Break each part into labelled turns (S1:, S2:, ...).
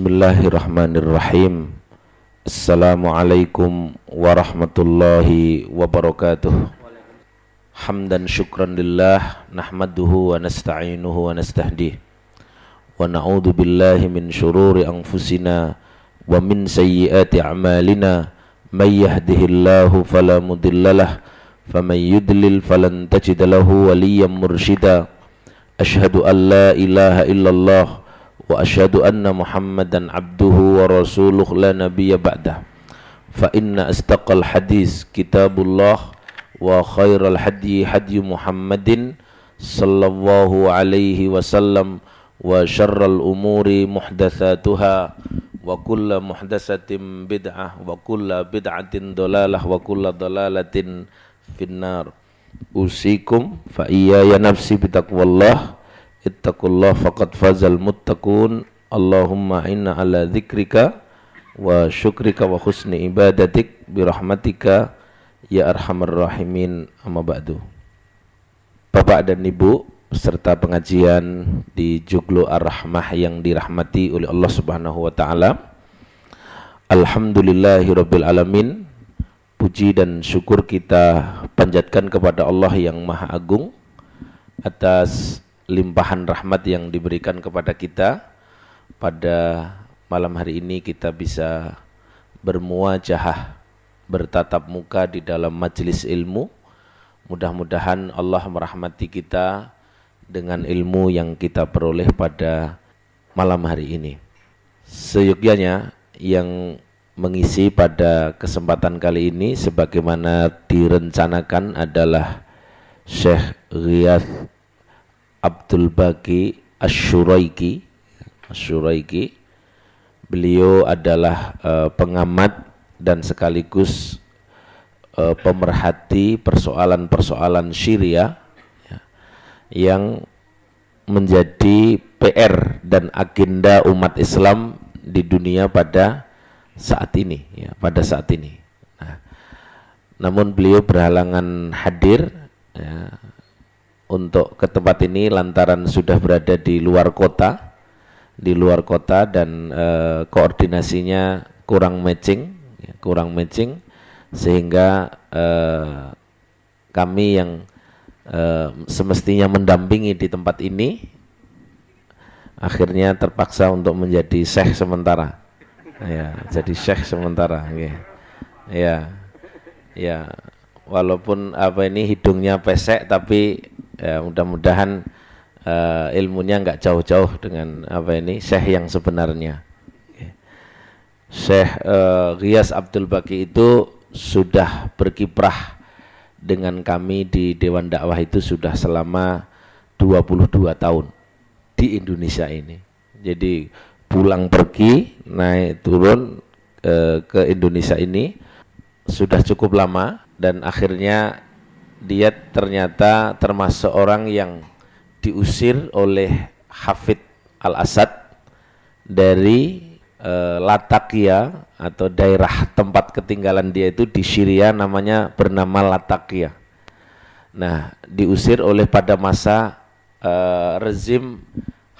S1: Bismillahirrahmanirrahim. Assalamualaikum warahmatullahi wabarakatuh. Hamdan syukran lillah Nahmaduhu wa nasta'inuhu wa nastahdih. Wa na'udhu billahi min syururi anfusina Wa min sayyiati a'malina. Man yahdihillahu falamudillalah Faman yudlil falan tajidalahu waliyan murshida. Ashhadu an la ilaha illallah وأشهد أن محمدا عبده ورسوله لا نبي بعده. فإن أصدق الحديث كتاب الله وخير الحدي حدي محمد صلى الله عليه وسلم وشر الأمور محدثاتها وكل محدثة بدعة وكل بدعة ضلالة وكل ضلالة في النار. أوصيكم فإياي نفسي بتقوى الله ittaqullah faqad fazal muttaqun. Allahumma inna ala dzikrika wa syukrika wa husni ibadatik birahmatika. Ya arhamar rahimin. Amma ba'du. Bapak dan Ibu serta pengajian di Juglo Ar-Rahmah yang dirahmati oleh Allah Subhanahu wa taala. Alhamdulillahirabbil alamin. Puji dan syukur kita panjatkan kepada Allah yang Maha Agung atas limpahan rahmat yang diberikan kepada kita. Pada malam hari ini kita bisa bermuajah bertatap muka di dalam majelis ilmu. Mudah-mudahan Allah merahmati kita dengan ilmu yang kita peroleh pada malam hari ini. Seyogyanya yang mengisi pada kesempatan kali ini sebagaimana direncanakan adalah Syekh Riyadh Abdul Baqi Asyuraiki Asyuraiki beliau adalah uh, pengamat dan sekaligus uh, pemerhati persoalan-persoalan Syria ya, yang menjadi PR dan agenda umat Islam di dunia pada saat ini ya pada saat ini. Nah, namun beliau berhalangan hadir ya, untuk ke tempat ini lantaran sudah berada di luar kota di luar kota dan e, koordinasinya kurang matching ya, kurang matching sehingga e, kami yang e, semestinya mendampingi di tempat ini akhirnya terpaksa untuk menjadi syekh sementara. Ya jadi syekh sementara ya. Ya ya. Walaupun apa ini hidungnya pesek tapi ya, mudah-mudahan uh, ilmunya nggak jauh-jauh dengan apa ini syekh yang sebenarnya Syekh uh, Riyas Abdul Baki itu sudah berkiprah dengan kami di Dewan Dakwah itu sudah selama 22 tahun di Indonesia ini. Jadi pulang pergi, naik turun ke Indonesia ini sudah cukup lama dan akhirnya dia ternyata termasuk orang yang diusir oleh Hafid Al-Asad dari e, Latakia atau daerah tempat ketinggalan dia itu di Syria namanya bernama Latakia. Nah, diusir oleh pada masa e, rezim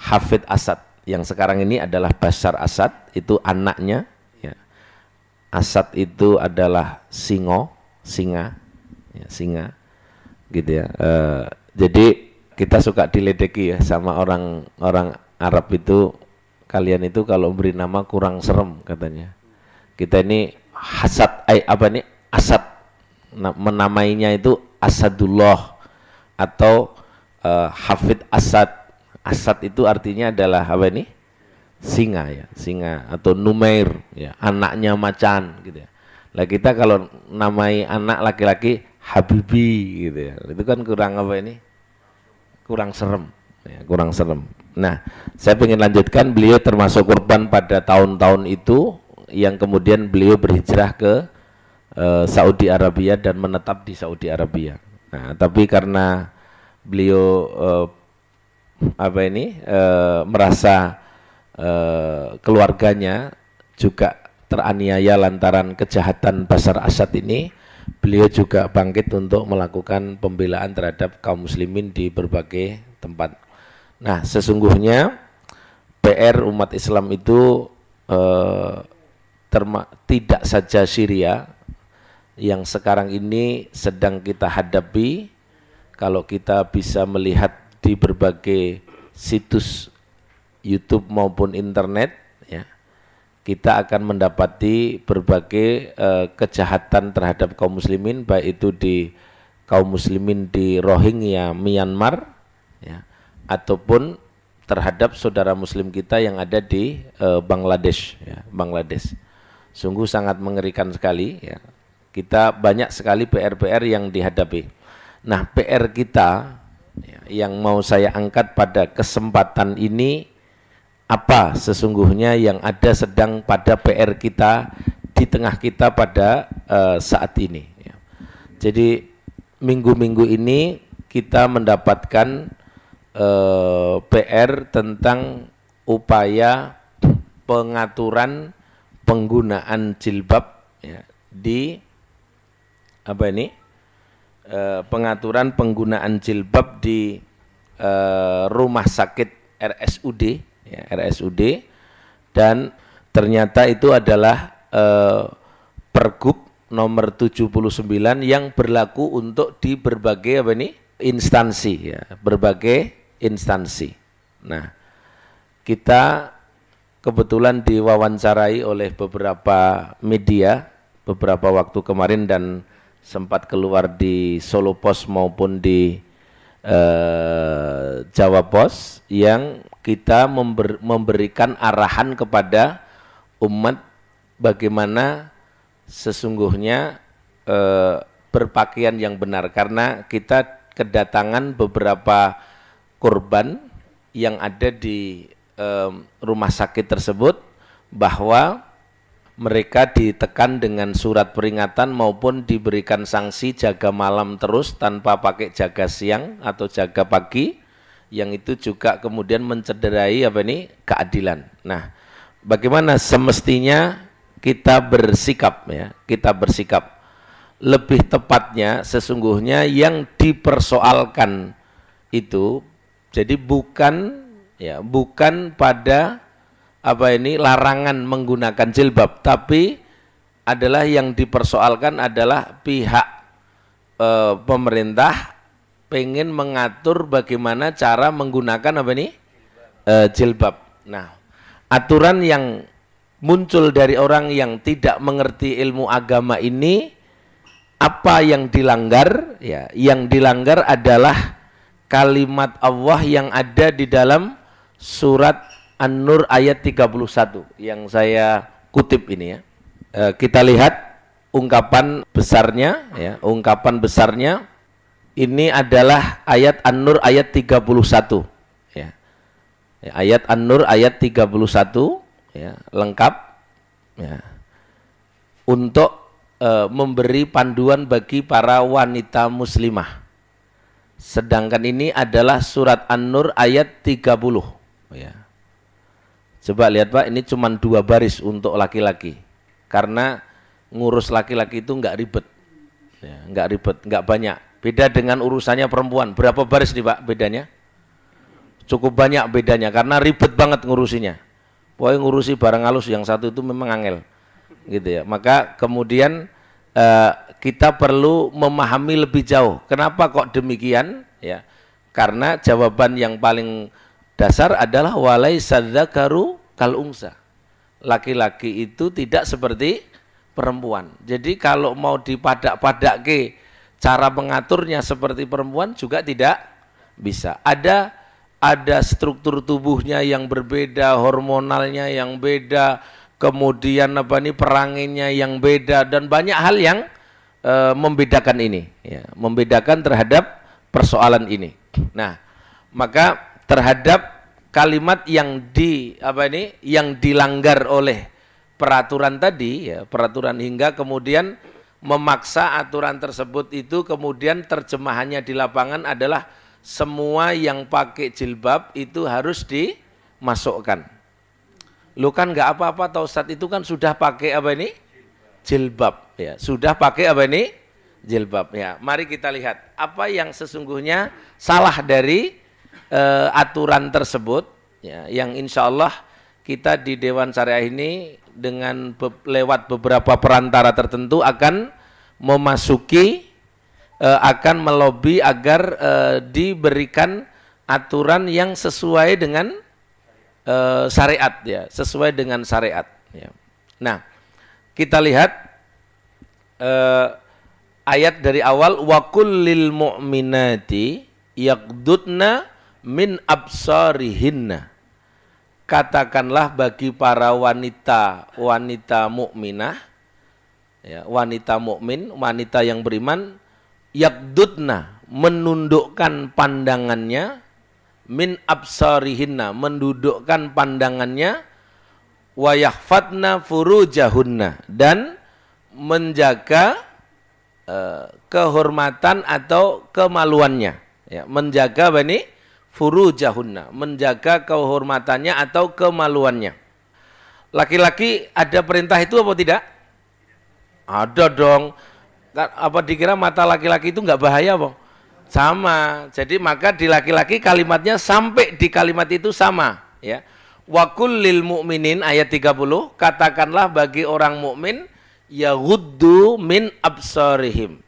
S1: Hafid Asad yang sekarang ini adalah Bashar Asad itu anaknya ya. Asad itu adalah singo, singa, ya, singa gitu ya. Uh, jadi kita suka diledeki ya sama orang orang Arab itu kalian itu kalau beri nama kurang serem katanya. Kita ini hasad ay, apa nih asad menamainya itu Asadullah atau uh, Hafid Asad. Asad itu artinya adalah apa ini? Singa ya, singa atau Numair ya, anaknya macan gitu ya. Lah kita kalau namai anak laki-laki Habibi gitu ya. Itu kan kurang apa ini? Kurang serem, ya, kurang serem. Nah, saya ingin lanjutkan beliau termasuk korban pada tahun-tahun itu yang kemudian beliau berhijrah ke uh, Saudi Arabia dan menetap di Saudi Arabia. Nah, tapi karena beliau uh, apa ini uh, merasa keluarganya juga teraniaya lantaran kejahatan Basar Asad ini, beliau juga bangkit untuk melakukan pembelaan terhadap kaum muslimin di berbagai tempat. Nah, sesungguhnya PR umat Islam itu eh, tidak saja Syria yang sekarang ini sedang kita hadapi kalau kita bisa melihat di berbagai situs YouTube maupun internet kita akan mendapati berbagai uh, kejahatan terhadap kaum muslimin baik itu di kaum muslimin di Rohingya Myanmar ya ataupun terhadap saudara muslim kita yang ada di uh, Bangladesh ya Bangladesh. Sungguh sangat mengerikan sekali ya. Kita banyak sekali PR-PR yang dihadapi. Nah PR kita ya, yang mau saya angkat pada kesempatan ini apa sesungguhnya yang ada sedang pada PR kita di tengah kita pada uh, saat ini. Ya. Jadi minggu-minggu ini kita mendapatkan uh, eh, PR tentang upaya pengaturan penggunaan jilbab ya, di apa ini uh, pengaturan penggunaan jilbab di uh, rumah sakit RSUD ya, RSUD dan ternyata itu adalah eh, pergub nomor 79 yang berlaku untuk di berbagai apa ini? Instansi ya, berbagai instansi. Nah, kita kebetulan diwawancarai oleh beberapa media beberapa waktu kemarin dan sempat keluar di Solo Post maupun di eh, Jawa Post yang kita member, memberikan arahan kepada umat bagaimana sesungguhnya e, berpakaian yang benar. Karena kita kedatangan beberapa korban yang ada di e, rumah sakit tersebut bahwa mereka ditekan dengan surat peringatan maupun diberikan sanksi jaga malam terus tanpa pakai jaga siang atau jaga pagi yang itu juga kemudian mencederai apa ini keadilan. Nah, bagaimana semestinya kita bersikap ya, kita bersikap. Lebih tepatnya sesungguhnya yang dipersoalkan itu jadi bukan ya, bukan pada apa ini larangan menggunakan jilbab, tapi adalah yang dipersoalkan adalah pihak e, pemerintah pengen mengatur bagaimana cara menggunakan apa ini e, jilbab. Nah, aturan yang muncul dari orang yang tidak mengerti ilmu agama ini apa yang dilanggar? Ya, yang dilanggar adalah kalimat Allah yang ada di dalam surat An-Nur ayat 31 yang saya kutip ini ya. E, kita lihat ungkapan besarnya ya, ungkapan besarnya ini adalah ayat An-Nur ayat 31 ya. ya ayat An-Nur ayat 31 ya lengkap ya untuk e, memberi panduan bagi para wanita muslimah sedangkan ini adalah surat An-Nur ayat 30 ya coba lihat Pak ini cuma dua baris untuk laki-laki karena ngurus laki-laki itu enggak ribet ya, enggak ribet enggak banyak Beda dengan urusannya perempuan. Berapa baris nih Pak bedanya? Cukup banyak bedanya karena ribet banget ngurusinya. Pokoknya ngurusi barang halus yang satu itu memang angel. Gitu ya. Maka kemudian uh, kita perlu memahami lebih jauh. Kenapa kok demikian? Ya. Karena jawaban yang paling dasar adalah walai sadzakaru kal ungsa. Laki-laki itu tidak seperti perempuan. Jadi kalau mau dipadak-padak ke cara mengaturnya seperti perempuan juga tidak bisa. Ada ada struktur tubuhnya yang berbeda, hormonalnya yang beda, kemudian apa nih peranginnya yang beda dan banyak hal yang e, membedakan ini, ya, membedakan terhadap persoalan ini. Nah, maka terhadap kalimat yang di apa ini yang dilanggar oleh peraturan tadi ya, peraturan hingga kemudian memaksa aturan tersebut itu kemudian terjemahannya di lapangan adalah semua yang pakai jilbab itu harus dimasukkan. Lu kan nggak apa-apa tau Ustaz itu kan sudah pakai apa ini? Jilbab ya. Sudah pakai apa ini? Jilbab ya. Mari kita lihat apa yang sesungguhnya salah dari uh, aturan tersebut ya yang insya Allah kita di Dewan Syariah ini dengan be lewat beberapa perantara tertentu akan memasuki uh, akan melobi agar uh, diberikan aturan yang sesuai dengan uh, syariat ya, sesuai dengan syariat ya. Nah, kita lihat uh, ayat dari awal wa kullil mu'minati yaqdudna min absarihinna. Katakanlah bagi para wanita wanita mukminah ya wanita mukmin wanita yang beriman yaqdudna menundukkan pandangannya min absarihinna mendudukkan pandangannya wa yahfatna furujahunna dan menjaga uh, kehormatan atau kemaluannya. Ya menjaga bani furujahunna menjaga kehormatannya atau kemaluannya laki-laki ada perintah itu apa tidak ada dong apa dikira mata laki-laki itu nggak bahaya apa sama. Jadi maka di laki-laki kalimatnya sampai di kalimat itu sama, ya. Wa kullil mu'minin ayat 30, katakanlah bagi orang mukmin yaghuddu min absarihim.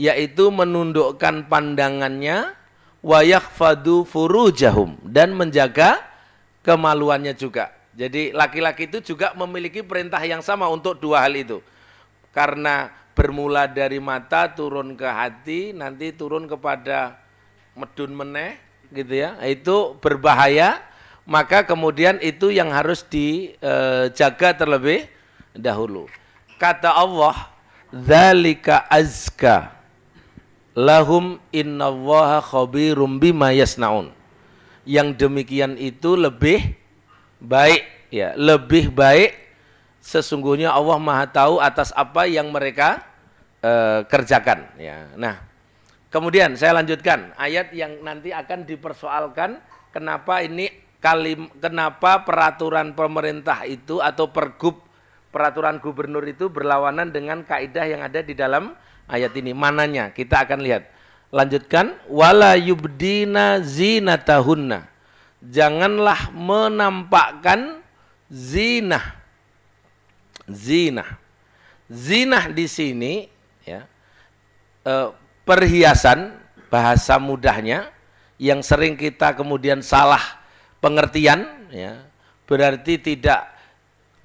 S1: Yaitu menundukkan pandangannya wa yakhfadu furujahum. Dan menjaga kemaluannya juga. Jadi laki-laki itu juga memiliki perintah yang sama untuk dua hal itu. Karena bermula dari mata turun ke hati nanti turun kepada medun meneh gitu ya. Itu berbahaya. Maka kemudian itu yang harus dijaga terlebih dahulu. Kata Allah zalika azka lahum innallaha khabirum bima yasnaun yang demikian itu lebih baik ya lebih baik sesungguhnya Allah Maha tahu atas apa yang mereka uh, kerjakan ya. Nah, kemudian saya lanjutkan ayat yang nanti akan dipersoalkan kenapa ini kalim kenapa peraturan pemerintah itu atau pergub peraturan gubernur itu berlawanan dengan kaidah yang ada di dalam ayat ini. Mananya? Kita akan lihat. Lanjutkan wala yubdina zinatahunna. Janganlah menampakkan zinah zina. Zina di sini ya eh, perhiasan bahasa mudahnya yang sering kita kemudian salah pengertian ya berarti tidak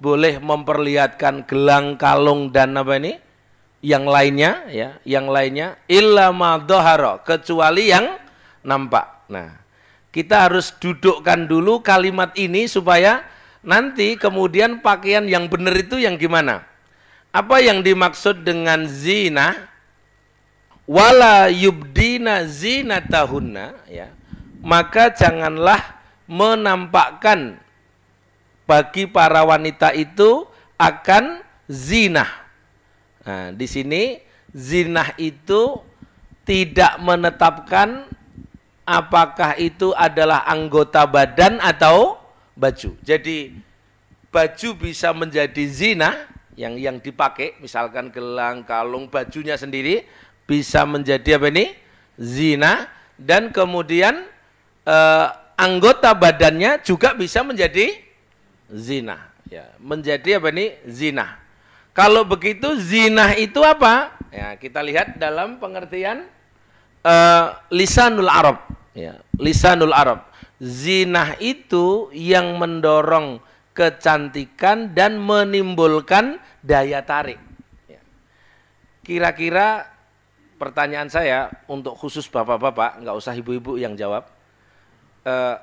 S1: boleh memperlihatkan gelang kalung dan apa ini yang lainnya ya yang lainnya illa madhahara kecuali yang nampak nah kita harus dudukkan dulu kalimat ini supaya Nanti kemudian pakaian yang benar itu yang gimana? Apa yang dimaksud dengan zina? Wala yubdina zinatahunna ya. Maka janganlah menampakkan bagi para wanita itu akan zina. Nah, di sini zina itu tidak menetapkan apakah itu adalah anggota badan atau baju. Jadi baju bisa menjadi zina yang yang dipakai, misalkan gelang, kalung, bajunya sendiri bisa menjadi apa ini? zina dan kemudian eh, anggota badannya juga bisa menjadi zina, ya, menjadi apa ini? zina. Kalau begitu zina itu apa? Ya, kita lihat dalam pengertian eh, lisanul Arab, ya, lisanul Arab zinah itu yang mendorong kecantikan dan menimbulkan daya tarik. Ya. Kira-kira pertanyaan saya untuk khusus bapak-bapak, nggak usah ibu-ibu yang jawab. Eh,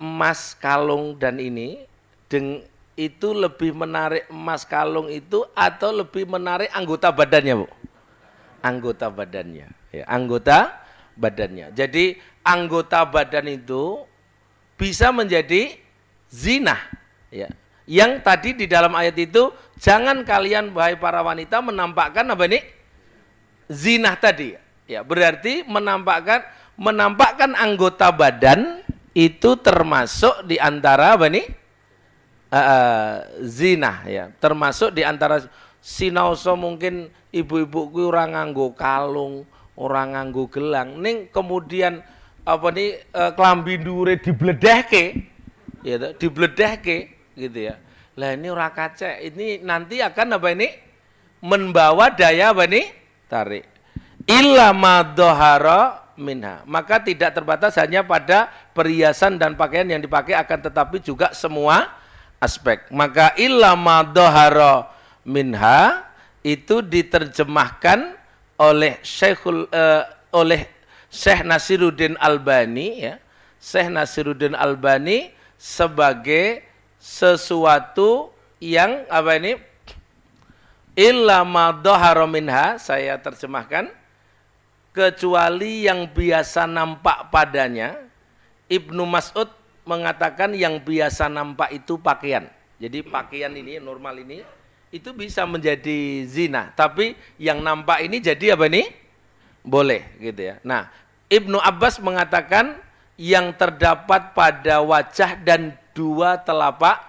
S1: emas kalung dan ini deng, itu lebih menarik emas kalung itu atau lebih menarik anggota badannya, Bu? Anggota badannya, ya, anggota badannya. Jadi anggota badan itu bisa menjadi zina. Ya. Yang tadi di dalam ayat itu jangan kalian wahai para wanita menampakkan apa ini? Zina tadi. Ya, berarti menampakkan menampakkan anggota badan itu termasuk di antara apa ini? Uh, zina ya, termasuk di antara sinauso mungkin ibu-ibu orang nganggo kalung, orang nganggo gelang. Ning kemudian apa nih e, kelambi dure dibledehke ya dibledehke gitu ya. Lah ini ora kacek, ini nanti akan apa ini? Membawa daya apa ini? Tarik. Illa madhahara minha. Maka tidak terbatas hanya pada perhiasan dan pakaian yang dipakai akan tetapi juga semua aspek. Maka illa madhahara minha itu diterjemahkan oleh Syekhul uh, oleh Syekh Nasiruddin Albani ya. Syekh Nasiruddin Albani sebagai sesuatu yang apa ini illa madhahara minha saya terjemahkan kecuali yang biasa nampak padanya Ibnu Mas'ud mengatakan yang biasa nampak itu pakaian. Jadi pakaian ini normal ini itu bisa menjadi zina. Tapi yang nampak ini jadi apa nih? Boleh gitu ya. Nah, Ibnu Abbas mengatakan yang terdapat pada wajah dan dua telapak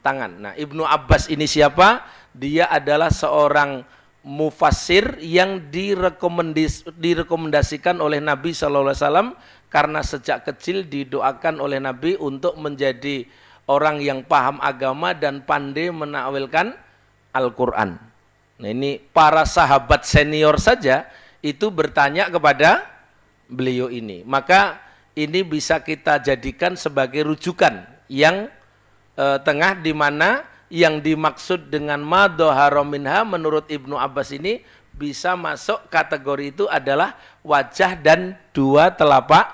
S1: tangan. Nah, Ibnu Abbas ini siapa? Dia adalah seorang mufasir yang direkomendas direkomendasikan oleh Nabi Shallallahu Alaihi Wasallam karena sejak kecil didoakan oleh Nabi untuk menjadi orang yang paham agama dan pandai menakwilkan Al-Quran. Nah ini para sahabat senior saja itu bertanya kepada beliau ini. Maka ini bisa kita jadikan sebagai rujukan yang eh, tengah di mana yang dimaksud dengan minha menurut Ibnu Abbas ini bisa masuk kategori itu adalah wajah dan dua telapak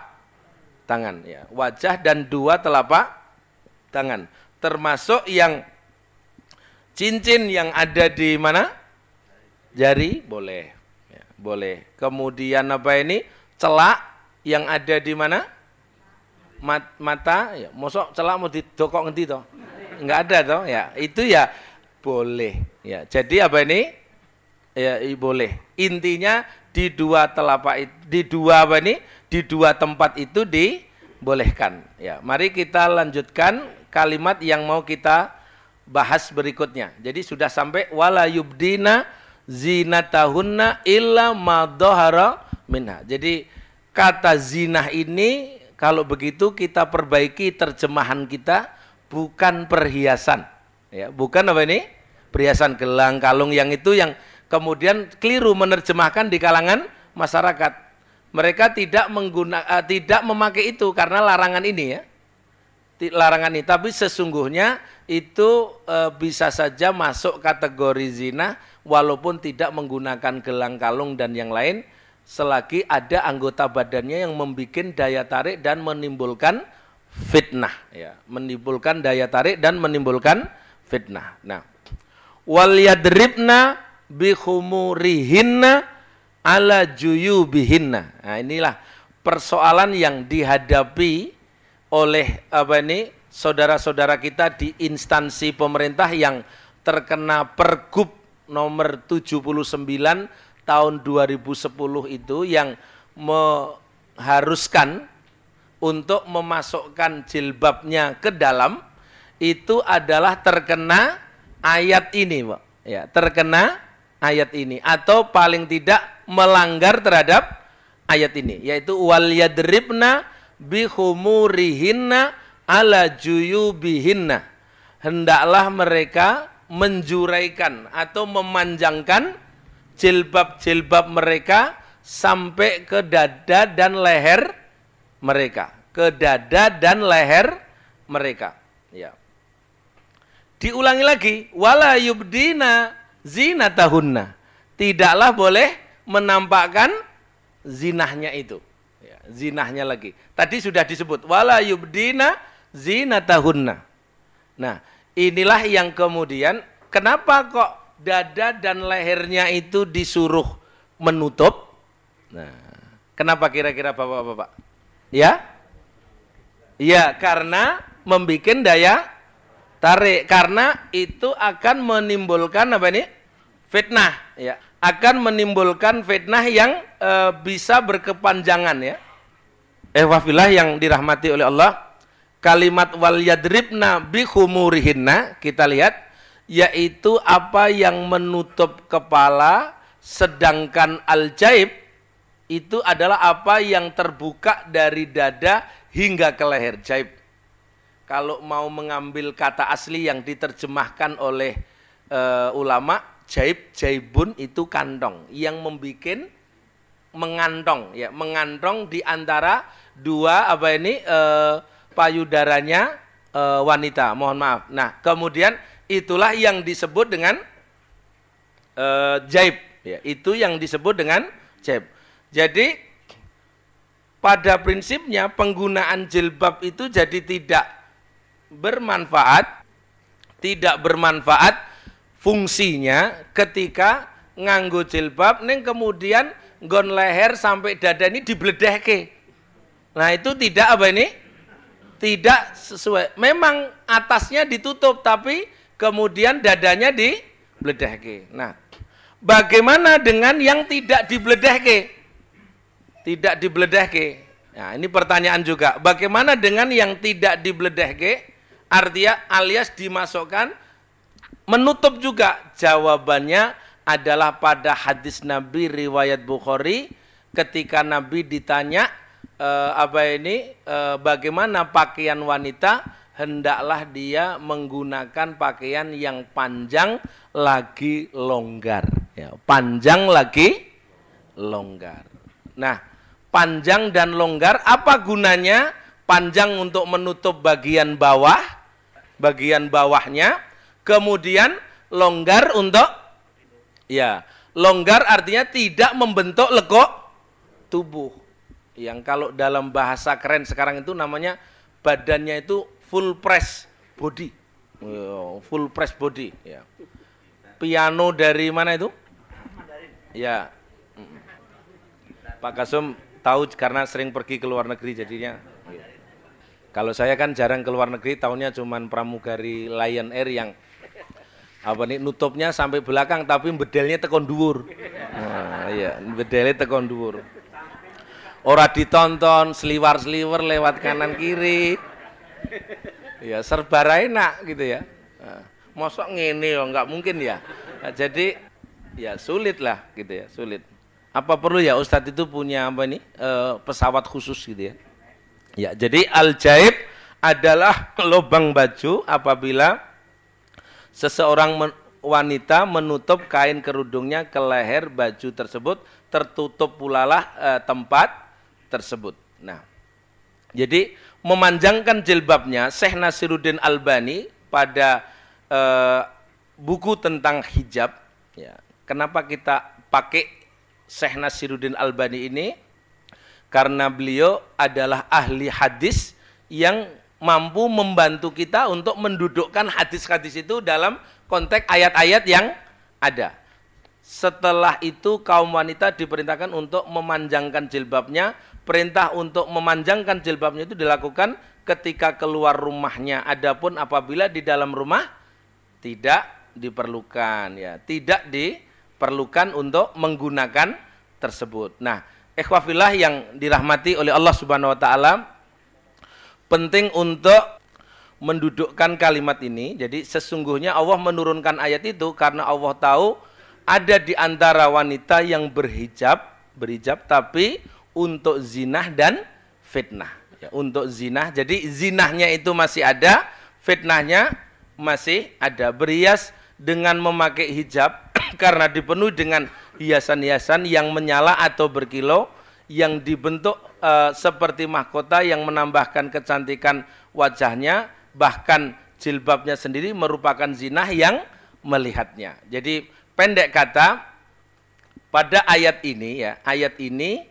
S1: tangan ya. Wajah dan dua telapak tangan. Termasuk yang Cincin yang ada di mana? Jari boleh. Ya, boleh. Kemudian apa ini? Celak yang ada di mana? Mat, mata, ya. Mosok celak mau didokok nanti toh? Enggak ada toh, ya. Itu ya boleh. Ya. Jadi apa ini? Ya, boleh. Intinya di dua telapak di dua apa ini? Di dua tempat itu dibolehkan. Ya, mari kita lanjutkan kalimat yang mau kita bahas berikutnya. Jadi sudah sampai wala yubdina zinatahunna illa madhahara minha. Jadi kata zinah ini kalau begitu kita perbaiki terjemahan kita bukan perhiasan. Ya, bukan apa ini? Perhiasan gelang, kalung yang itu yang kemudian keliru menerjemahkan di kalangan masyarakat. Mereka tidak menggunakan uh, tidak memakai itu karena larangan ini ya. Larangan ini, tapi sesungguhnya itu e, bisa saja masuk kategori zina walaupun tidak menggunakan gelang kalung dan yang lain selagi ada anggota badannya yang membuat daya tarik dan menimbulkan fitnah ya. Menimbulkan daya tarik dan menimbulkan fitnah. Nah wal yadribna bihumurihinna ala juyubihinna. Nah inilah persoalan yang dihadapi oleh apa ini saudara-saudara kita di instansi pemerintah yang terkena pergub nomor 79 tahun 2010 itu yang mengharuskan untuk memasukkan jilbabnya ke dalam itu adalah terkena ayat ini, Pak. Ya, terkena ayat ini atau paling tidak melanggar terhadap ayat ini yaitu wal yadribna bihumurihinna ala juyubihinna hendaklah mereka menjuraikan atau memanjangkan jilbab-jilbab mereka sampai ke dada dan leher mereka ke dada dan leher mereka ya diulangi lagi wala yubdina zinatahunna tidaklah boleh menampakkan zinahnya itu ya, zinahnya lagi tadi sudah disebut wala yubdina zinatahunna. Nah, inilah yang kemudian kenapa kok dada dan lehernya itu disuruh menutup? Nah, kenapa kira-kira Bapak-bapak? Ya? Ya, karena membuat daya tarik karena itu akan menimbulkan apa ini? fitnah ya. Akan menimbulkan fitnah yang e, bisa berkepanjangan ya. Eh wafilah yang dirahmati oleh Allah kalimat wal yadribna bihumurihinna kita lihat yaitu apa yang menutup kepala sedangkan al jaib itu adalah apa yang terbuka dari dada hingga ke leher jaib kalau mau mengambil kata asli yang diterjemahkan oleh uh, ulama, jaib jaibun itu kantong yang membuat mengantong ya, mengantong di antara dua apa ini uh, payudaranya uh, wanita. Mohon maaf. Nah, kemudian itulah yang disebut dengan jaib ya, itu yang disebut dengan jaib. Jadi pada prinsipnya penggunaan jilbab itu jadi tidak bermanfaat, tidak bermanfaat fungsinya ketika nganggo jilbab neng kemudian gon leher sampai dada ini dibledehke. Nah, itu tidak apa ini? Tidak sesuai. Memang atasnya ditutup tapi kemudian dadanya dibledehke. Nah, bagaimana dengan yang tidak dibledehke? Tidak dibledehke. Nah, ini pertanyaan juga. Bagaimana dengan yang tidak dibledehke? Artinya alias dimasukkan menutup juga jawabannya adalah pada hadis Nabi riwayat Bukhari ketika Nabi ditanya e, apa ini e, bagaimana pakaian wanita hendaklah dia menggunakan pakaian yang panjang lagi longgar ya, panjang lagi longgar. Nah, panjang dan longgar apa gunanya? Panjang untuk menutup bagian bawah, bagian bawahnya, kemudian longgar untuk ya, longgar artinya tidak membentuk lekuk tubuh. Yang kalau dalam bahasa keren sekarang itu namanya badannya itu full press body. Full press body ya. Piano dari mana itu? Ya. Pak Kasum tahu karena sering pergi ke luar negeri jadinya kalau saya kan jarang ke luar negeri, tahunnya cuma pramugari Lion Air yang apa nih nutupnya sampai belakang tapi bedelnya tekon dhuwur. Nah, iya, bedelnya tekon dhuwur. Ora ditonton seliwar-seliwer lewat kanan kiri. Ya serba enak gitu ya. Nah, mosok ngene ya nggak mungkin ya. Nah, jadi ya sulit lah gitu ya, sulit. Apa perlu ya Ustadz itu punya apa nih e, pesawat khusus gitu ya? Ya, jadi al-jaib adalah lubang baju apabila seseorang men wanita menutup kain kerudungnya ke leher baju tersebut tertutup pula lah e, tempat tersebut. Nah, jadi memanjangkan jilbabnya Syekh Nasiruddin Albani pada e, buku tentang hijab ya. Kenapa kita pakai Syekh Nasiruddin Albani ini? karena beliau adalah ahli hadis yang mampu membantu kita untuk mendudukkan hadis-hadis itu dalam konteks ayat-ayat yang ada. Setelah itu kaum wanita diperintahkan untuk memanjangkan jilbabnya. Perintah untuk memanjangkan jilbabnya itu dilakukan ketika keluar rumahnya. Adapun apabila di dalam rumah tidak diperlukan ya, tidak diperlukan untuk menggunakan tersebut. Nah, ikhwafillah yang dirahmati oleh Allah Subhanahu wa taala penting untuk mendudukkan kalimat ini. Jadi sesungguhnya Allah menurunkan ayat itu karena Allah tahu ada di antara wanita yang berhijab, berhijab tapi untuk zinah dan fitnah. Ya, untuk zinah. Jadi zinahnya itu masih ada, fitnahnya masih ada. Berhias dengan memakai hijab karena dipenuhi dengan hiasan-hiasan yang menyala atau berkilau yang dibentuk uh, seperti mahkota yang menambahkan kecantikan wajahnya bahkan jilbabnya sendiri merupakan zinah yang melihatnya. Jadi pendek kata pada ayat ini ya, ayat ini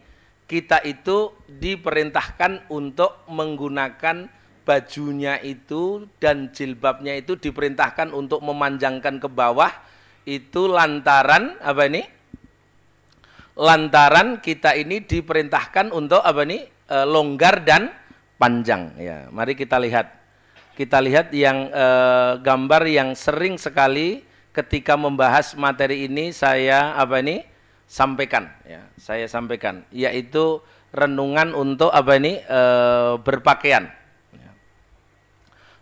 S1: kita itu diperintahkan untuk menggunakan bajunya itu dan jilbabnya itu diperintahkan untuk memanjangkan ke bawah itu lantaran apa ini? Lantaran kita ini diperintahkan untuk apa ini? E, longgar dan panjang ya. Mari kita lihat. Kita lihat yang e, gambar yang sering sekali ketika membahas materi ini saya apa ini? sampaikan ya. Saya sampaikan yaitu renungan untuk apa ini? E, berpakaian. Ya.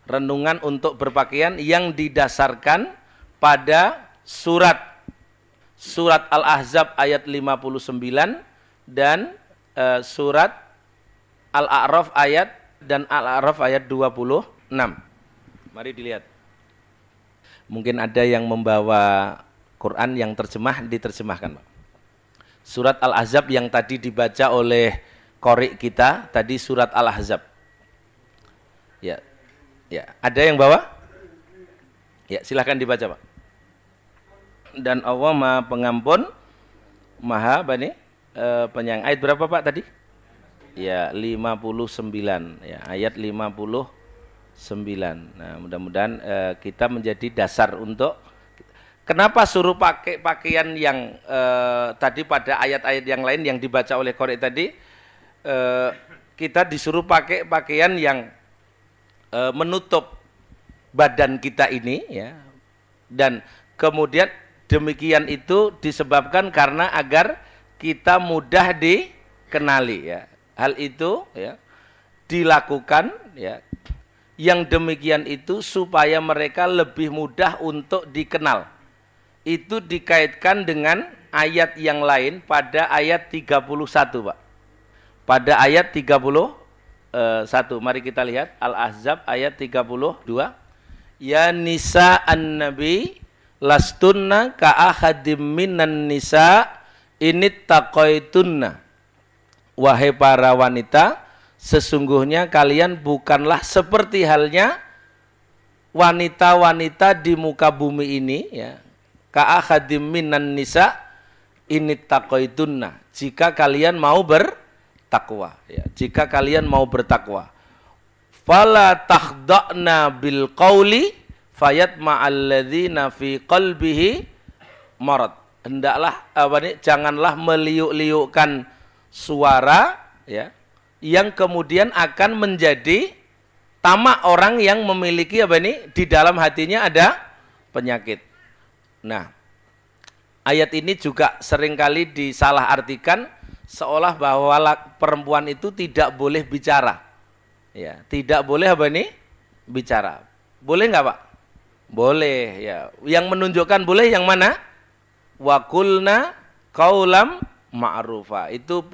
S1: Renungan untuk berpakaian yang didasarkan pada surat surat Al-Ahzab ayat 59 dan uh, surat Al-A'raf ayat dan Al-A'raf ayat 26. Mari dilihat. Mungkin ada yang membawa Quran yang terjemah diterjemahkan, Pak. Surat Al-Ahzab yang tadi dibaca oleh korik kita, tadi surat Al-Ahzab. Ya. Ya, ada yang bawa? Ya, silahkan dibaca, Pak. Dan Allah Maha Pengampun, Maha apa nih? E, penyayang. Ayat berapa, Pak tadi? Ya, 59. Ya, ayat 59. Nah, mudah-mudahan e, kita menjadi dasar untuk Kenapa suruh pakai pakaian yang e, tadi pada ayat-ayat yang lain yang dibaca oleh Korek tadi e, kita disuruh pakai pakaian yang e, menutup badan kita ini ya dan kemudian demikian itu disebabkan karena agar kita mudah dikenali ya. Hal itu ya dilakukan ya. Yang demikian itu supaya mereka lebih mudah untuk dikenal. Itu dikaitkan dengan ayat yang lain pada ayat 31 Pak. Pada ayat 31 mari kita lihat Al-Ahzab ayat 32 Ya nisa an-nabi lastunna ka ahadim minan nisa ini taqaitunna. Wahai para wanita, sesungguhnya kalian bukanlah seperti halnya wanita-wanita di muka bumi ini ya. Ka ahadim minan nisa ini taqaitunna. Jika kalian mau bertakwa ya. Jika kalian mau bertakwa fala tahda'na bil qawli fayat ma'alladzina fi qalbihi marad hendaklah apa ini janganlah meliuk-liukkan suara ya yang kemudian akan menjadi tamak orang yang memiliki apa ini di dalam hatinya ada penyakit. Nah, ayat ini juga sering kali disalahartikan seolah bahwa perempuan itu tidak boleh bicara. Ya, tidak boleh apa ini? Bicara. Boleh nggak Pak? Boleh ya. Yang menunjukkan boleh yang mana? Wakulna kaulam ma'rufa. Itu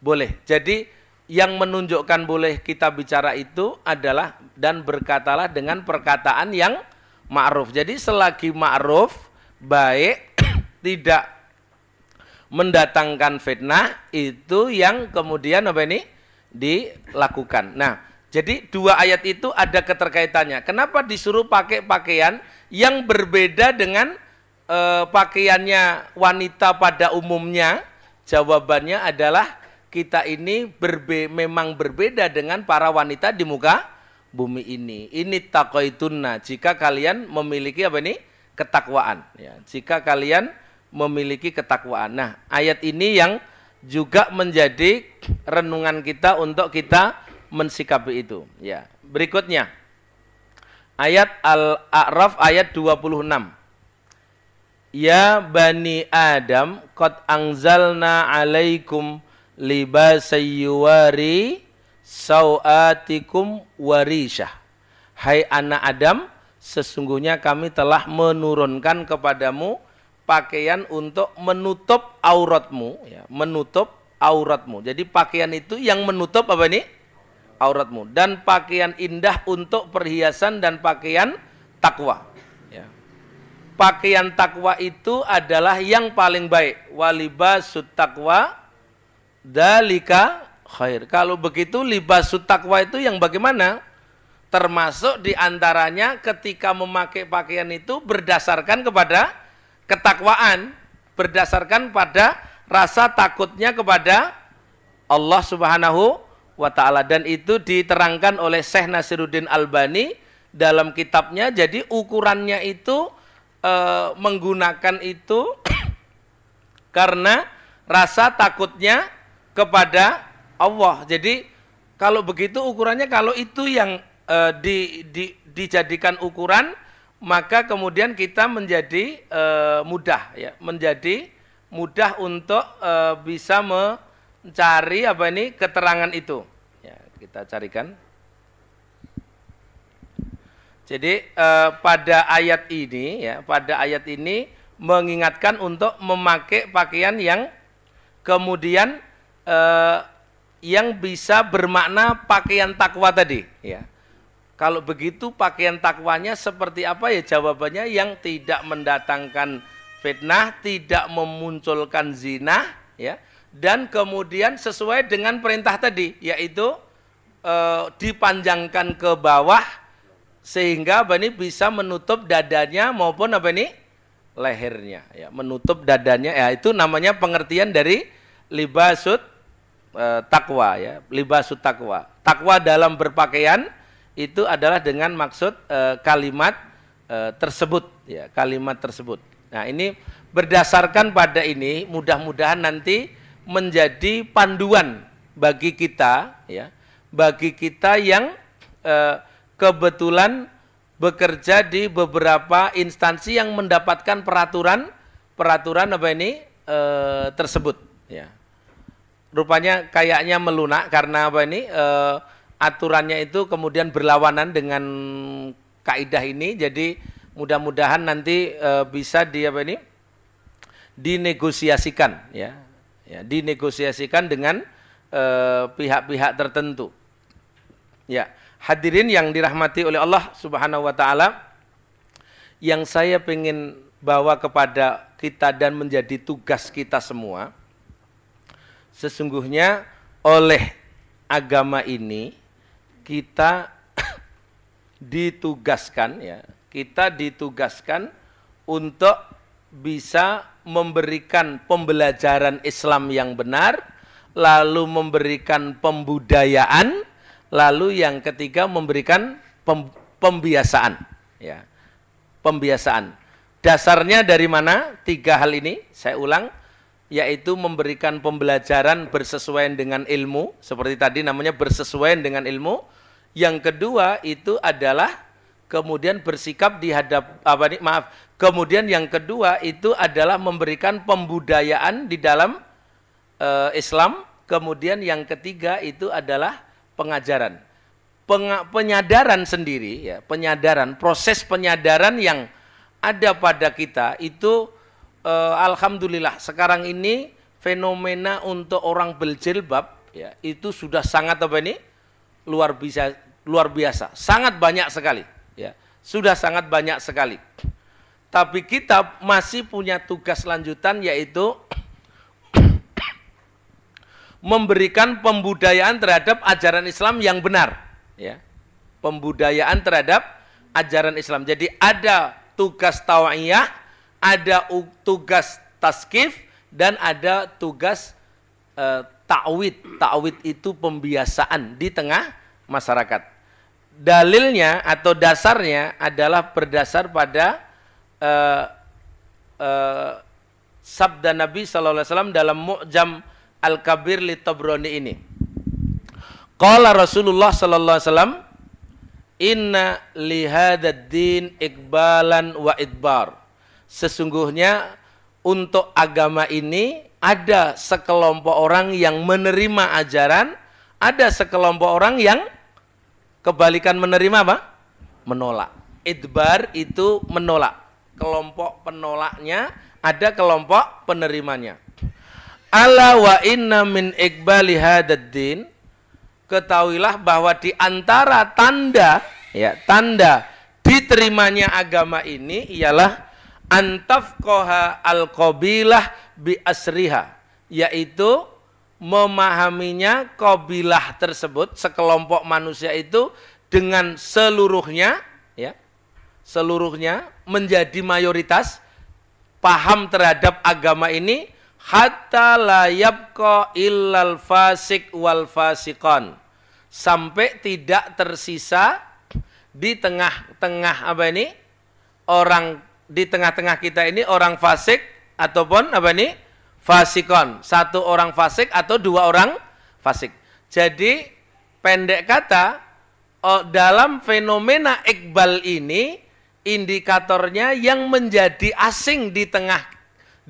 S1: boleh. Jadi yang menunjukkan boleh kita bicara itu adalah dan berkatalah dengan perkataan yang ma'ruf. Jadi selagi ma'ruf baik tidak mendatangkan fitnah itu yang kemudian apa ini dilakukan. Nah, jadi dua ayat itu ada keterkaitannya. Kenapa disuruh pakai pakaian yang berbeda dengan e, pakaiannya wanita pada umumnya? Jawabannya adalah kita ini berbe memang berbeda dengan para wanita di muka bumi ini. Ini takoitunna. Jika kalian memiliki apa ini? Ketakwaan. Ya. Jika kalian memiliki ketakwaan. Nah, ayat ini yang juga menjadi renungan kita untuk kita mensikapi itu. Ya. Berikutnya. Ayat Al-A'raf ayat 26. Ya bani Adam qad anzalna alaikum libasayyuwari sawatikum warishah. Hai anak Adam, sesungguhnya kami telah menurunkan kepadamu pakaian untuk menutup auratmu, ya, menutup auratmu. Jadi pakaian itu yang menutup apa ini? Auratmu dan pakaian indah untuk perhiasan dan pakaian takwa. Ya. Pakaian takwa itu adalah yang paling baik. Walibasut takwa dalika khair. Kalau begitu libasut takwa itu yang bagaimana? Termasuk di antaranya ketika memakai pakaian itu berdasarkan kepada ketakwaan, berdasarkan pada rasa takutnya kepada Allah Subhanahu wa taala dan itu diterangkan oleh Syekh Nasiruddin Albani dalam kitabnya jadi ukurannya itu e, menggunakan itu karena rasa takutnya kepada Allah. Jadi kalau begitu ukurannya kalau itu yang e, di, di, dijadikan ukuran maka kemudian kita menjadi e, mudah ya, menjadi mudah untuk e, bisa mencari apa ini keterangan itu. Kita carikan. Jadi eh, pada ayat ini ya, pada ayat ini mengingatkan untuk memakai pakaian yang kemudian eh, yang bisa bermakna pakaian takwa tadi ya. Kalau begitu pakaian takwanya seperti apa ya jawabannya yang tidak mendatangkan fitnah, tidak memunculkan zina, ya, dan kemudian sesuai dengan perintah tadi, yaitu e, dipanjangkan ke bawah sehingga apa ini bisa menutup dadanya maupun apa ini lehernya, ya, menutup dadanya, ya itu namanya pengertian dari libasut e, takwa, ya, libasut takwa. Takwa dalam berpakaian itu adalah dengan maksud e, kalimat e, tersebut. Ya kalimat tersebut. Nah ini berdasarkan pada ini mudah-mudahan nanti menjadi panduan bagi kita ya bagi kita yang e, kebetulan bekerja di beberapa instansi yang mendapatkan peraturan peraturan apa ini e, tersebut ya. Rupanya kayaknya melunak karena apa ini e, aturannya itu kemudian berlawanan dengan kaidah ini. Jadi mudah-mudahan nanti e, bisa di apa ini dinegosiasikan ya. Ya dinegosiasikan dengan eh, pihak-pihak tertentu ya hadirin yang dirahmati oleh Allah Subhanahu wa taala yang saya ingin bawa kepada kita dan menjadi tugas kita semua sesungguhnya oleh agama ini kita ditugaskan ya, kita ditugaskan untuk bisa memberikan pembelajaran Islam yang benar, lalu memberikan pembudayaan, lalu yang ketiga memberikan pem, pembiasaan ya. Pembiasaan. Dasarnya dari mana? Tiga hal ini, saya ulang yaitu memberikan pembelajaran bersesuaian dengan ilmu, seperti tadi namanya bersesuaian dengan ilmu. Yang kedua itu adalah kemudian bersikap di hadap apa nih maaf. Kemudian yang kedua itu adalah memberikan pembudayaan di dalam uh, Islam. Kemudian yang ketiga itu adalah pengajaran. Peng, penyadaran sendiri ya, penyadaran, proses penyadaran yang ada pada kita itu uh, alhamdulillah sekarang ini fenomena untuk orang berjilbab ya itu sudah sangat apa ini? Luar biasa luar biasa. Sangat banyak sekali ya. Sudah sangat banyak sekali. Tapi kita masih punya tugas lanjutan yaitu memberikan pembudayaan terhadap ajaran Islam yang benar ya pembudayaan terhadap ajaran Islam jadi ada tugas tawiyah ada tugas taskif dan ada tugas uh, ta'wid. Ta'wid itu pembiasaan di tengah masyarakat. Dalilnya atau dasarnya adalah berdasar pada uh, uh, sabda Nabi wasallam dalam Mu'jam Al-Kabir li Tabrani ini. Qala Rasulullah sallallahu alaihi wasallam Inna lihadad din ikbalan wa idbar sesungguhnya untuk agama ini ada sekelompok orang yang menerima ajaran, ada sekelompok orang yang kebalikan menerima apa? Menolak. Idbar itu menolak. Kelompok penolaknya, ada kelompok penerimanya. Ala wa inna min ikbali hadaddin. Ketahuilah bahwa di antara tanda ya tanda diterimanya agama ini ialah antafkoha al-qabilah bi asriha yaitu memahaminya kabilah tersebut sekelompok manusia itu dengan seluruhnya ya seluruhnya menjadi mayoritas paham terhadap agama ini hatta la yabqa illal fasik wal fasikon sampai tidak tersisa di tengah-tengah apa ini? Orang di tengah-tengah kita ini orang fasik ataupun apa ini? Fasikon satu orang fasik atau dua orang fasik. Jadi pendek kata dalam fenomena iqbal ini indikatornya yang menjadi asing di tengah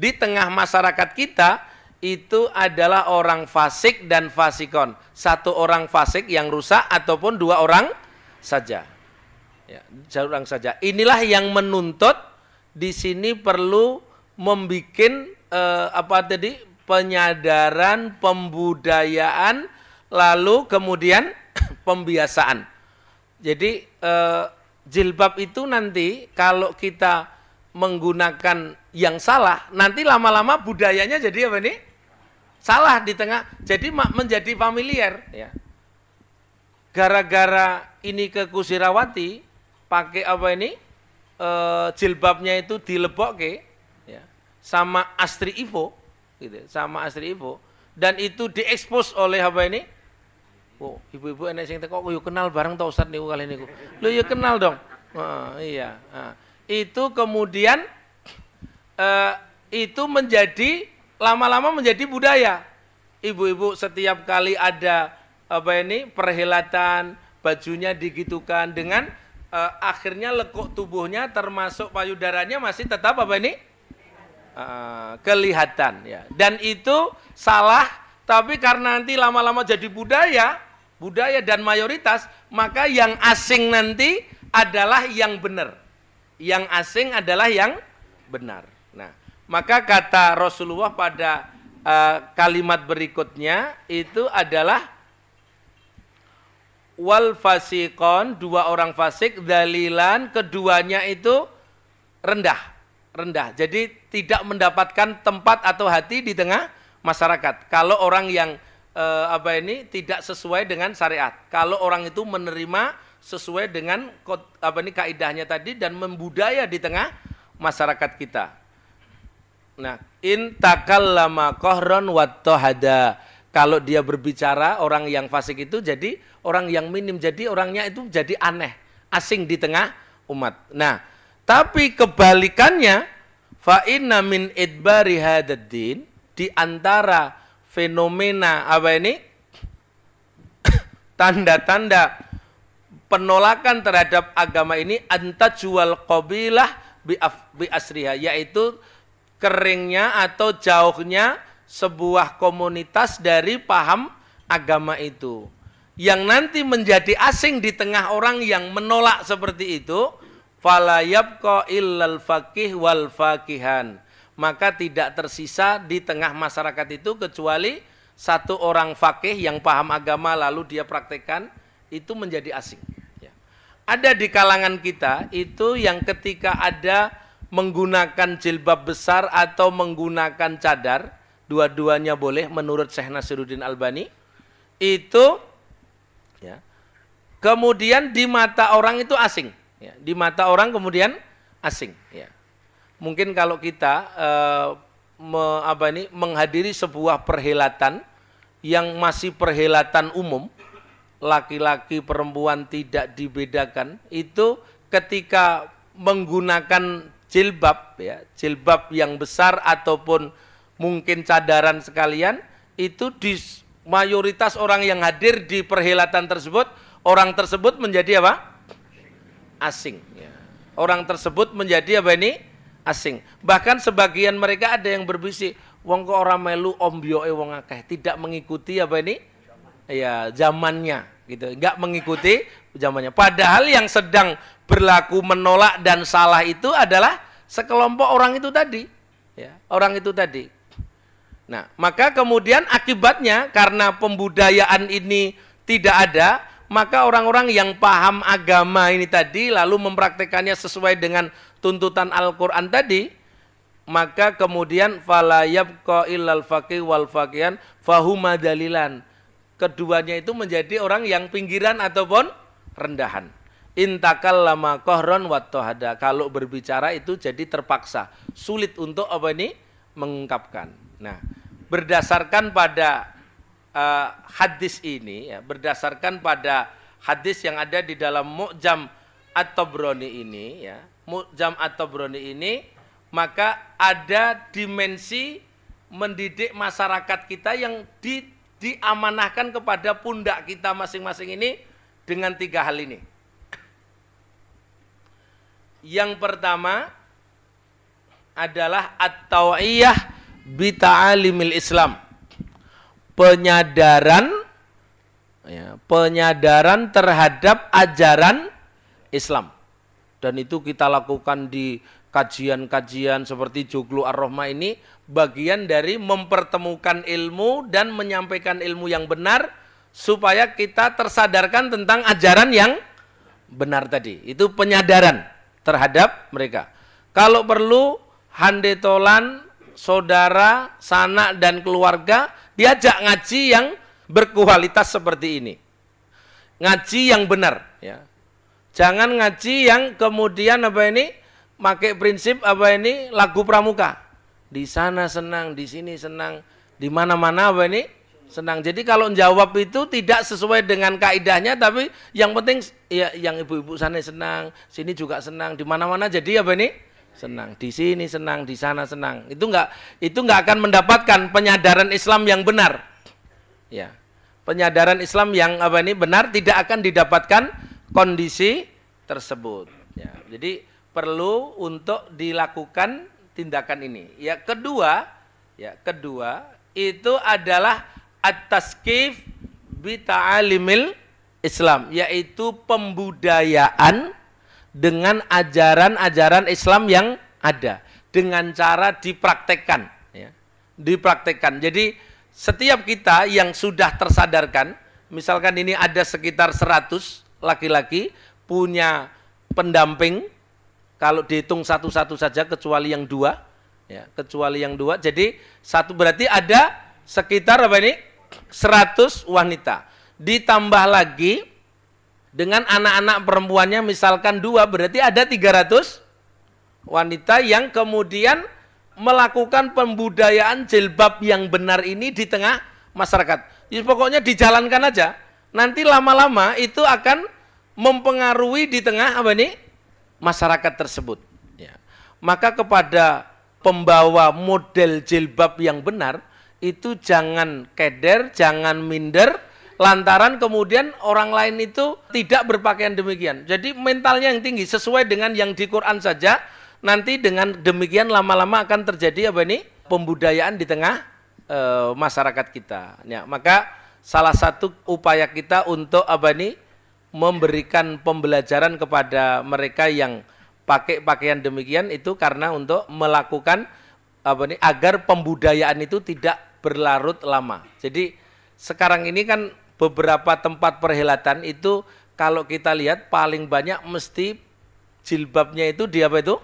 S1: di tengah masyarakat kita itu adalah orang fasik dan fasikon. Satu orang fasik yang rusak ataupun dua orang saja. Ya, orang saja. Inilah yang menuntut di sini perlu membuat eh, apa tadi penyadaran, pembudayaan, lalu kemudian pembiasaan. Jadi eh, jilbab itu nanti kalau kita menggunakan yang salah, nanti lama-lama budayanya jadi apa nih? Salah di tengah, jadi menjadi familiar. Ya. Gara-gara ini ke Kusirawati, pakai apa ini? E, jilbabnya itu dilebok ke, ya, sama Astri Ivo, gitu, sama Astri Ivo, dan itu diekspos oleh apa ini? Oh, ibu-ibu enak sing teko yo kenal bareng tau Ustaz niku kali niku. Lho yo kenal dong. Oh, iya. Nah, itu kemudian uh, itu menjadi lama-lama menjadi budaya. Ibu-ibu setiap kali ada apa ini perhelatan bajunya digitukan dengan uh, akhirnya lekuk tubuhnya termasuk payudaranya masih tetap apa ini uh, kelihatan ya. Dan itu salah tapi karena nanti lama-lama jadi budaya budaya dan mayoritas, maka yang asing nanti adalah yang benar. Yang asing adalah yang benar. Nah, maka kata Rasulullah pada uh, kalimat berikutnya itu adalah wal fasikon dua orang fasik dalilan keduanya itu rendah rendah jadi tidak mendapatkan tempat atau hati di tengah masyarakat kalau orang yang eh, apa ini tidak sesuai dengan syariat. Kalau orang itu menerima sesuai dengan apa ini kaidahnya tadi dan membudaya di tengah masyarakat kita. Nah, in takallama qahran wattahada. Kalau dia berbicara orang yang fasik itu jadi orang yang minim jadi orangnya itu jadi aneh, asing di tengah umat. Nah, tapi kebalikannya fa inna min idbari hadaddin di antara fenomena apa ini tanda-tanda penolakan terhadap agama ini jual qabilah bi, bi asriha yaitu keringnya atau jauhnya sebuah komunitas dari paham agama itu yang nanti menjadi asing di tengah orang yang menolak seperti itu fala yabqa illal faqih wal faqihan maka tidak tersisa di tengah masyarakat itu kecuali satu orang fakih yang paham agama lalu dia praktekkan itu menjadi asing. Ada di kalangan kita itu yang ketika ada menggunakan jilbab besar atau menggunakan cadar, dua-duanya boleh menurut Syekh Nasiruddin Albani, itu ya, kemudian di mata orang itu asing. Ya, di mata orang kemudian asing. Ya mungkin kalau kita uh, me, apa ini menghadiri sebuah perhelatan yang masih perhelatan umum, laki-laki perempuan tidak dibedakan, itu ketika menggunakan jilbab ya, jilbab yang besar ataupun mungkin cadaran sekalian, itu di mayoritas orang yang hadir di perhelatan tersebut, orang tersebut menjadi apa? Asing. Ya. Orang tersebut menjadi apa ini? asing. Bahkan sebagian mereka ada yang berbisik, wong kok orang melu ombioe wong akeh, tidak mengikuti apa ini? Ya, zamannya gitu. Enggak mengikuti zamannya. Padahal yang sedang berlaku menolak dan salah itu adalah sekelompok orang itu tadi. Ya, orang itu tadi. Nah, maka kemudian akibatnya karena pembudayaan ini tidak ada, maka orang-orang yang paham agama ini tadi lalu mempraktekannya sesuai dengan tuntutan Al-Quran tadi, maka kemudian fala yabqa illal faqih wal faqihan fahuma dalilan. Keduanya itu menjadi orang yang pinggiran ataupun rendahan. Intakal lama kohron watohada. Kalau berbicara itu jadi terpaksa. Sulit untuk apa ini? Mengungkapkan. Nah, berdasarkan pada uh, hadis ini, ya, berdasarkan pada hadis yang ada di dalam Mu'jam At-Tabrani ini, ya, Mu'jam At-Tabrani ini maka ada dimensi mendidik masyarakat kita yang di, diamanahkan kepada pundak kita masing-masing ini dengan tiga hal ini. Yang pertama adalah at-tawiyah bita'alimil Islam. Penyadaran ya, penyadaran terhadap ajaran Islam dan itu kita lakukan di kajian-kajian seperti Joglo Ar-Rahmah ini bagian dari mempertemukan ilmu dan menyampaikan ilmu yang benar supaya kita tersadarkan tentang ajaran yang benar tadi. Itu penyadaran terhadap mereka. Kalau perlu handetolan, saudara, sanak dan keluarga diajak ngaji yang berkualitas seperti ini. Ngaji yang benar ya. Jangan ngaji yang kemudian apa ini pakai prinsip apa ini lagu pramuka. Di sana senang, di sini senang, di mana-mana apa ini senang. Jadi kalau jawab itu tidak sesuai dengan kaidahnya tapi yang penting ya yang ibu-ibu sana senang, sini juga senang, di mana-mana jadi apa ini? senang, di sini senang, di sana senang. Itu enggak itu enggak akan mendapatkan penyadaran Islam yang benar. Ya. Penyadaran Islam yang apa ini benar tidak akan didapatkan kondisi tersebut. Ya. Jadi perlu untuk dilakukan tindakan ini. Ya, kedua, ya, kedua itu adalah at-taskif bi ta'alimil Islam, yaitu pembudayaan dengan ajaran-ajaran Islam yang ada dengan cara dipraktekkan ya. Dipraktekkan. Jadi setiap kita yang sudah tersadarkan, misalkan ini ada sekitar 100 laki-laki punya pendamping kalau dihitung satu-satu saja kecuali yang dua ya, kecuali yang dua. Jadi satu berarti ada sekitar apa ini? 100 wanita. Ditambah lagi dengan anak-anak perempuannya misalkan dua berarti ada 300 wanita yang kemudian melakukan pembudayaan jilbab yang benar ini di tengah masyarakat. Jadi pokoknya dijalankan aja. Nanti lama-lama itu akan mempengaruhi di tengah apa ini masyarakat tersebut. Ya. Maka kepada pembawa model jilbab yang benar itu jangan keder, jangan minder, lantaran kemudian orang lain itu tidak berpakaian demikian. Jadi mentalnya yang tinggi sesuai dengan yang di Quran saja. Nanti dengan demikian lama-lama akan terjadi apa ini pembudayaan di tengah e, masyarakat kita. Ya, maka salah satu upaya kita untuk apa ini memberikan pembelajaran kepada mereka yang pakai pakaian demikian itu karena untuk melakukan apa ini agar pembudayaan itu tidak berlarut lama. Jadi sekarang ini kan beberapa tempat perhelatan itu kalau kita lihat paling banyak mesti jilbabnya itu di apa itu?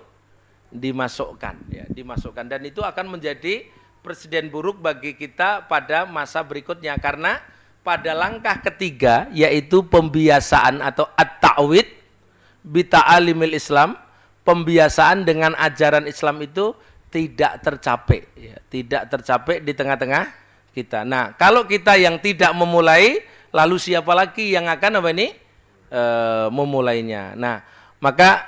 S1: dimasukkan ya, dimasukkan dan itu akan menjadi presiden buruk bagi kita pada masa berikutnya karena pada langkah ketiga yaitu pembiasaan atau at-ta'wid bita'alimil Islam, pembiasaan dengan ajaran Islam itu tidak tercapai ya, tidak tercapai di tengah-tengah kita. Nah, kalau kita yang tidak memulai, lalu siapa lagi yang akan apa ini? E, memulainya. Nah, maka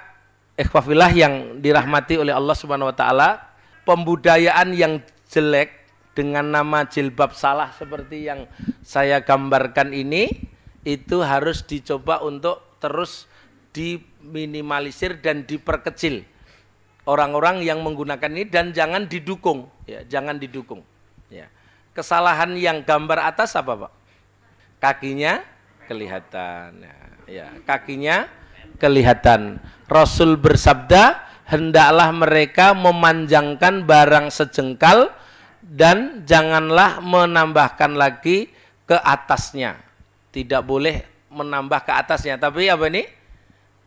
S1: ikhwafillah yang dirahmati oleh Allah Subhanahu wa taala, pembudayaan yang jelek dengan nama jilbab salah seperti yang saya gambarkan ini itu harus dicoba untuk terus diminimalisir dan diperkecil orang-orang yang menggunakan ini dan jangan didukung ya jangan didukung ya kesalahan yang gambar atas apa Pak? Kakinya kelihatan. Ya, ya, kakinya kelihatan. Rasul bersabda, hendaklah mereka memanjangkan barang sejengkal dan janganlah menambahkan lagi ke atasnya. Tidak boleh menambah ke atasnya, tapi apa ini?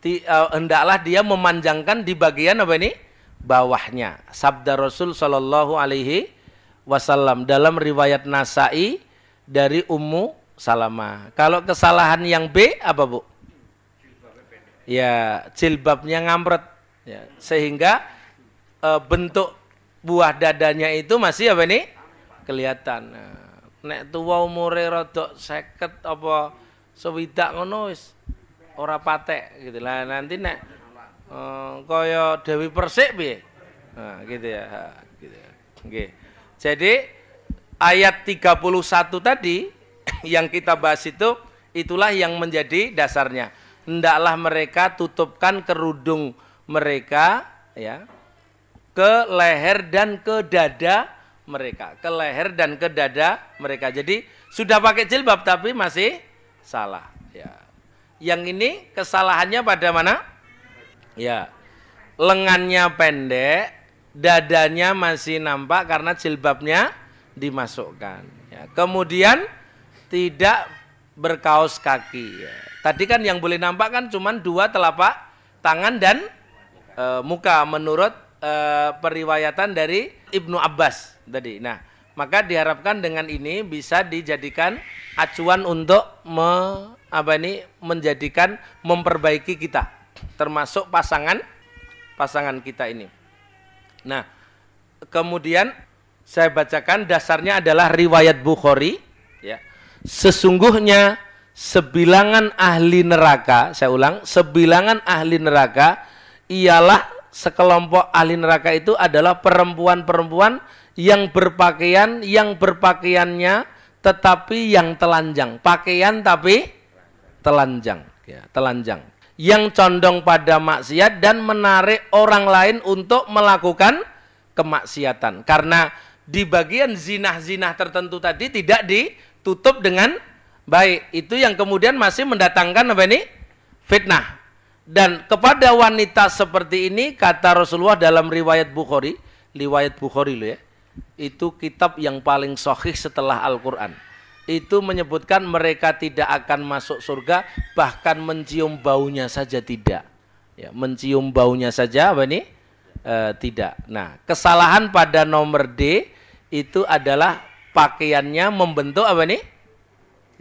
S1: uh, hendaklah dia memanjangkan di bagian apa ini? bawahnya. Sabda Rasul sallallahu alaihi wasallam dalam riwayat Nasai dari Ummu Salamah. Kalau kesalahan yang B apa Bu? Ya, jilbabnya ngamret ya, sehingga e, bentuk buah dadanya itu masih apa nih? kelihatan. Nah, nek tuwa umure rada 50 apa sewidak ngono wis ora patek gitu lah. Nanti nek e, kaya Dewi Persik piye? Nah, gitu ya. Gitu ya. Nggih. Jadi ayat 31 tadi yang kita bahas itu itulah yang menjadi dasarnya. Hendaklah mereka tutupkan kerudung mereka ya ke leher dan ke dada mereka, ke leher dan ke dada mereka. Jadi sudah pakai jilbab tapi masih salah ya. Yang ini kesalahannya pada mana? Ya. Lengannya pendek, dadanya masih nampak karena jilbabnya dimasukkan. Ya. Kemudian tidak berkaos kaki. Ya. Tadi kan yang boleh nampak kan cuma dua telapak tangan dan e, muka menurut e, periwayatan dari Ibnu Abbas tadi. Nah, maka diharapkan dengan ini bisa dijadikan acuan untuk me, apa ini menjadikan memperbaiki kita termasuk pasangan pasangan kita ini. Nah, kemudian saya bacakan dasarnya adalah riwayat Bukhari ya. Sesungguhnya sebilangan ahli neraka, saya ulang, sebilangan ahli neraka ialah sekelompok ahli neraka itu adalah perempuan-perempuan yang berpakaian, yang berpakaiannya tetapi yang telanjang. Pakaian tapi telanjang, ya, telanjang. Yang condong pada maksiat dan menarik orang lain untuk melakukan kemaksiatan. Karena di bagian zinah-zinah tertentu tadi tidak ditutup dengan baik. Itu yang kemudian masih mendatangkan apa ini? Fitnah. Dan kepada wanita seperti ini kata Rasulullah dalam riwayat Bukhari, riwayat Bukhari loh ya. Itu kitab yang paling sahih setelah Al-Qur'an. Itu menyebutkan mereka tidak akan masuk surga bahkan mencium baunya saja tidak. Ya, mencium baunya saja apa ini? E, tidak. Nah, kesalahan pada nomor D itu adalah pakaiannya membentuk apa nih?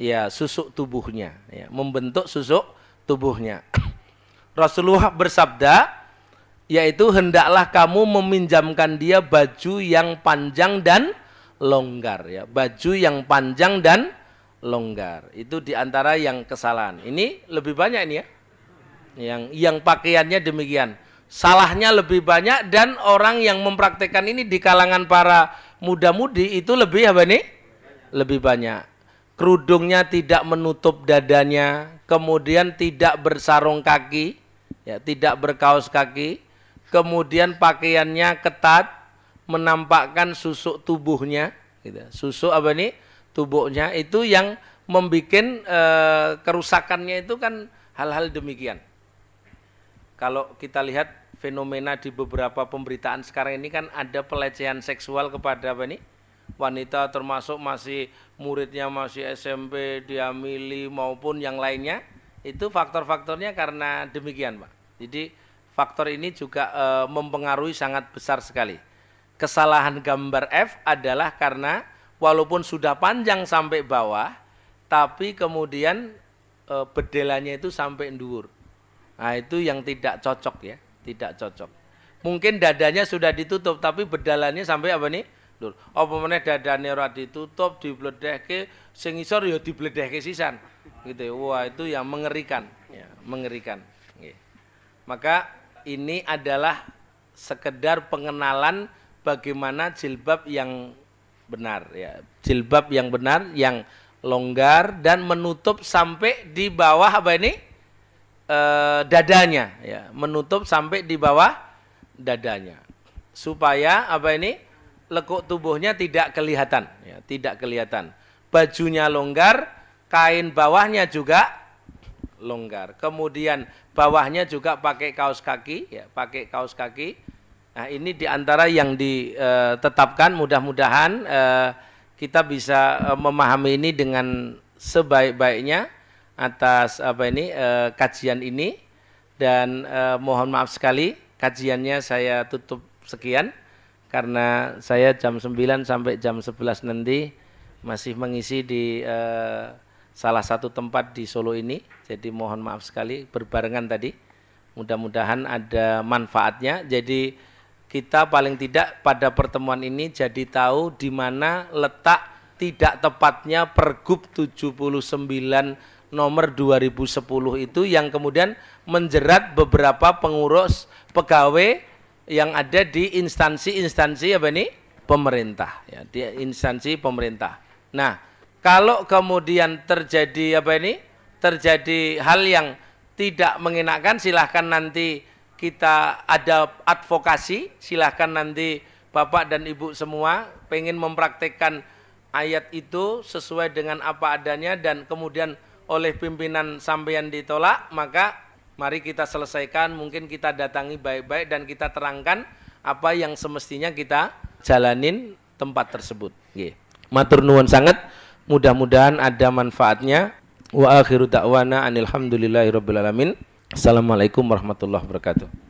S1: ya susuk tubuhnya, ya, membentuk susuk tubuhnya. Rasulullah bersabda, yaitu hendaklah kamu meminjamkan dia baju yang panjang dan longgar, ya, baju yang panjang dan longgar. Itu di antara yang kesalahan. Ini lebih banyak ini ya, yang yang pakaiannya demikian. Salahnya lebih banyak dan orang yang mempraktekkan ini di kalangan para muda-mudi itu lebih apa nih? Lebih banyak kerudungnya tidak menutup dadanya, kemudian tidak bersarung kaki, ya, tidak berkaos kaki, kemudian pakaiannya ketat, menampakkan susuk tubuhnya, gitu. susuk apa nih tubuhnya itu yang membuat e, kerusakannya itu kan hal-hal demikian. Kalau kita lihat fenomena di beberapa pemberitaan sekarang ini kan ada pelecehan seksual kepada apa nih wanita termasuk masih muridnya masih SMP, diamili maupun yang lainnya, itu faktor-faktornya karena demikian, Pak. Jadi faktor ini juga e, mempengaruhi sangat besar sekali. Kesalahan gambar F adalah karena walaupun sudah panjang sampai bawah, tapi kemudian e, bedelanya itu sampai endur. Nah, itu yang tidak cocok ya, tidak cocok. Mungkin dadanya sudah ditutup tapi bedalannya sampai apa nih? Lur, apa meneh dadane ora ditutup, dibledehke, sing isor ya dibledehke sisan. Gitu ya. Wah, itu yang mengerikan, ya, mengerikan. Maka ini adalah sekedar pengenalan bagaimana jilbab yang benar ya. Jilbab yang benar yang longgar dan menutup sampai di bawah apa ini? E, dadanya ya, menutup sampai di bawah dadanya. Supaya apa ini? lekuk tubuhnya tidak kelihatan, ya, tidak kelihatan. Bajunya longgar, kain bawahnya juga longgar. Kemudian bawahnya juga pakai kaos kaki, ya, pakai kaos kaki. Nah, ini di antara yang ditetapkan. Mudah-mudahan eh, kita bisa eh, memahami ini dengan sebaik-baiknya atas apa ini eh, kajian ini. Dan mohon maaf sekali, kajiannya saya tutup sekian karena saya jam 9 sampai jam 11 nanti masih mengisi di uh, salah satu tempat di Solo ini. Jadi mohon maaf sekali berbarengan tadi. Mudah-mudahan ada manfaatnya. Jadi kita paling tidak pada pertemuan ini jadi tahu di mana letak tidak tepatnya Pergub 79 nomor 2010 itu yang kemudian menjerat beberapa pengurus pegawai yang ada di instansi-instansi apa ini pemerintah ya di instansi pemerintah. Nah, kalau kemudian terjadi apa ini? Terjadi hal yang tidak mengenakan silahkan nanti kita ada advokasi silahkan nanti Bapak dan Ibu semua pengen mempraktekkan ayat itu sesuai dengan apa adanya dan kemudian oleh pimpinan sampean ditolak maka Mari kita selesaikan, mungkin kita datangi baik-baik dan kita terangkan apa yang semestinya kita jalanin tempat tersebut. Matur nuwun sangat, mudah-mudahan ada manfaatnya. Wa akhiru da'wana anil hamdulillahi rabbil alamin. Assalamualaikum warahmatullahi wabarakatuh.